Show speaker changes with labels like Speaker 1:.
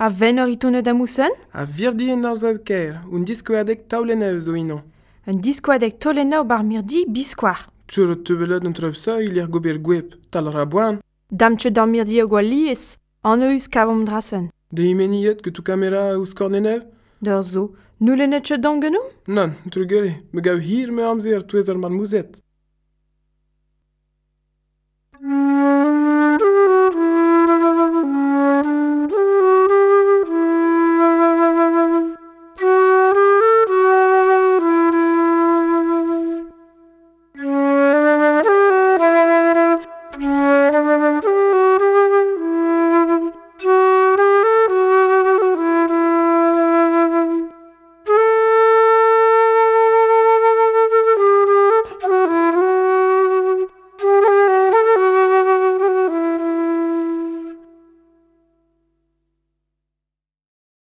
Speaker 1: A ven ur itounet amousen
Speaker 2: A virdi en ur zalker, un diskoadek tauleneu zo ino.
Speaker 1: Un diskoadek tauleneu bar mirdi biskoar.
Speaker 2: Tchur ur tubelod an trepsa il er gober gwep, tal ra boan.
Speaker 1: Dam tchur dan mirdi eo gwa lies, an eus kavom drasen.
Speaker 2: De imeniet ket tu kamera eus korneneu?
Speaker 1: D'ur zo, nou lennet tchur dan genou?
Speaker 2: Non, trugere, me gav hir me amzer twezer ar marmouzet.